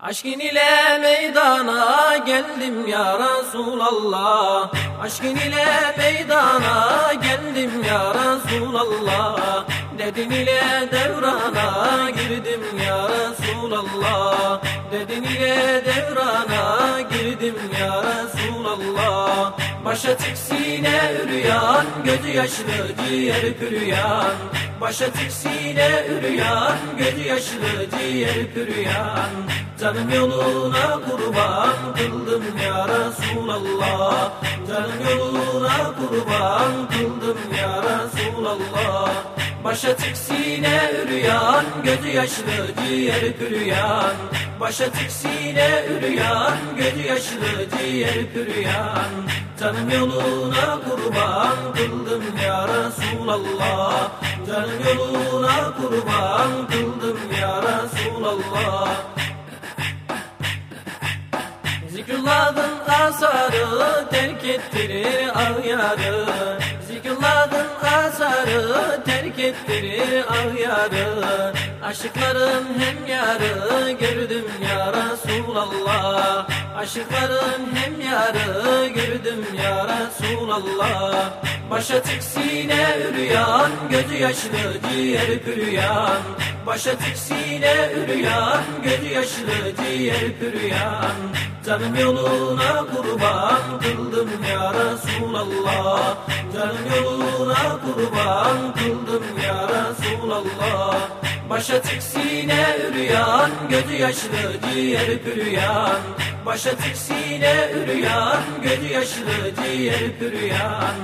Aşkın ile meydana geldim ya Resulallah. Aşkın ile meydana geldim ya Resulallah. Dedin ile devrana girdim ya Resulallah. Dedin ile devrana girdim ya Resulallah Başa tiksine üryan, gözü yaşlı ciğer püryan Başa tiksine üryan, gözü yaşlı ciğer püryan Canım yoluna kurban kıldım ya Resulallah. Canım yoluna kurban kıldım ya Resulallah. Başa tiksine üryan, gözü yaşlı ciğer püryan Başa tiksine üryan, gözü yaşlı ciğer püryan Canım yoluna kurban kıldım ya Resulallah. Canım yoluna kurban kıldım ya Resulallah. Zikrullah'ın asarı terk ettirir ağyarı Zikrullah'ın asarı terk ettirir ağyarı Aşıkların hem yarı gördüm ya Resulallah. Aşıkların hem yarı gördüm ya Resulallah Başa tiksine üryan, gözü yaşlı ciğer püryan. Başa tiksine üryan, gözü yaşlı ciğer püryan. Canım yoluna kurban kıldım ya Resulallah. Canım yoluna kurban kıldım ya Resulallah. Başa tiksine üryan, gözü yaşlı ciğer püryan Başa tiksine üryan, gözü yaşlı ciğer püryan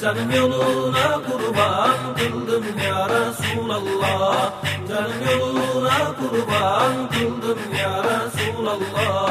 Canım yoluna kurban kıldım ya Resulallah. Canım yoluna kurban kıldım ya Resulallah.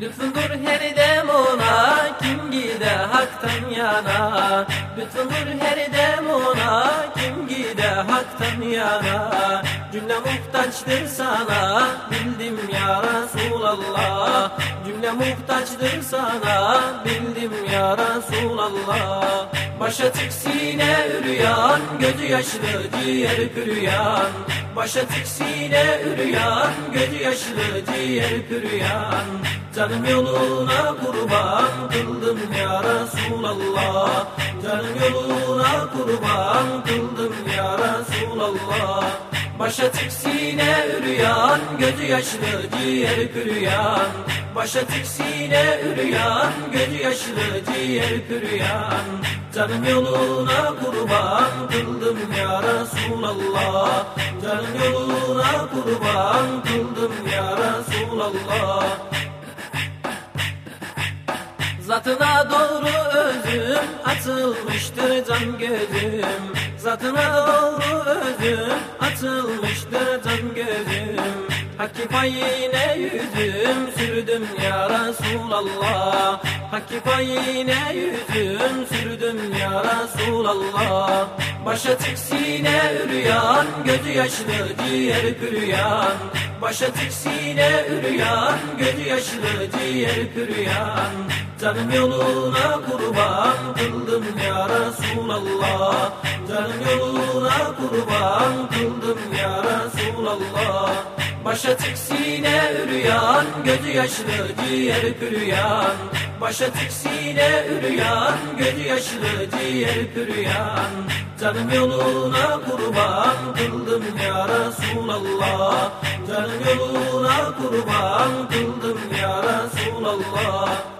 Lütfundur her dem ona kim gide haktan yana? Lütfundur her dem ona kim gide haktan yana Cümle muhtaçtır sana bildim ya Resulallah. Cümle muhtaçtır sana bildim ya Resulallah. Başa tiksine üryan, gözü yaşlı ciğer püryan Başa tiksine üryan, gözü yaşlı ciğer püryan Canım yoluna kurban kıldım ya Resulallah. Canım yoluna kurban kıldım ya Resulallah Başa tiksine üryan, gözü yaşlı ciğer püryan Başa tiksine üryan, gözü yaşlı ciğer püryan Canım yoluna kurban kıldım ya Resulallah. Canım yoluna kurban kıldım ya Resulallah. Zatına doğru özüm atılmıştır can gözüm Zatına doğru özüm atılmıştır can gözüm. Hakkı payine yüzüm sürdüm ya Resulallah. Hakkı payine yüzüm sürdüm ya Resulallah. Başa tiksine üryan, gözü yaşlı ciğer püryan Başa tiksine üryan, gözü yaşlı ciğer püryan Canım yoluna kurban kıldım ya Resulallah. Canım yoluna kurban kıldım ya Resulallah. Başa tiksine üryan, gözü yaşlı ciğer püryan Başa tiksine üryan, gözü yaşlı ciğer püryan Canım yoluna kurban kıldım ya Resulallah. Canım yoluna kurban kıldım ya Resulallah